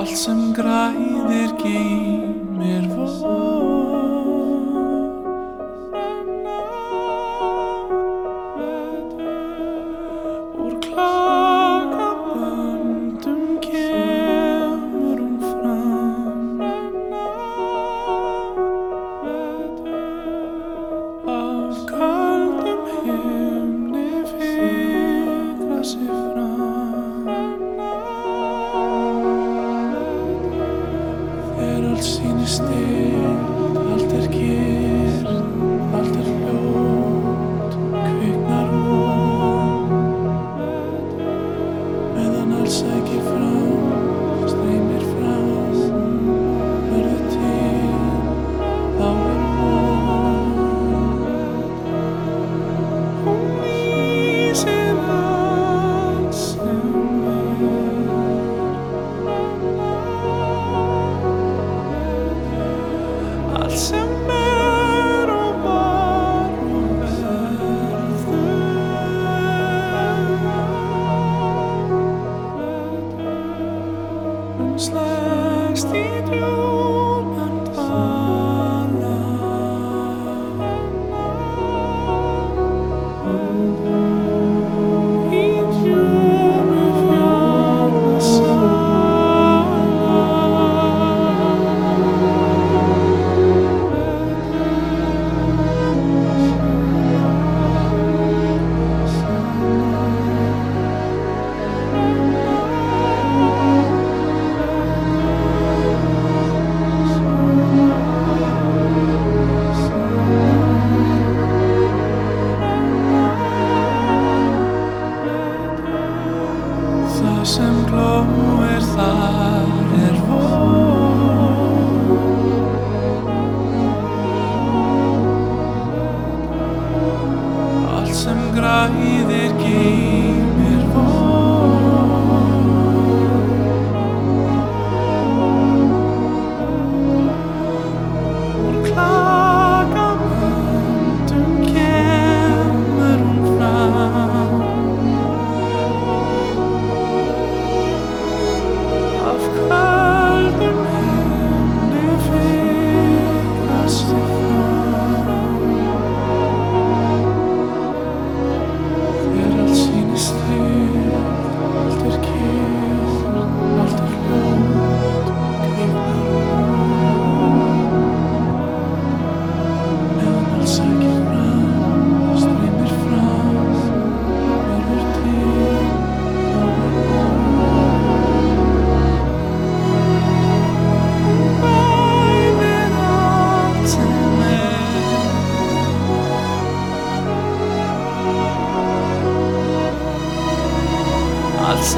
allt sem græðir geymir it's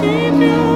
keep you.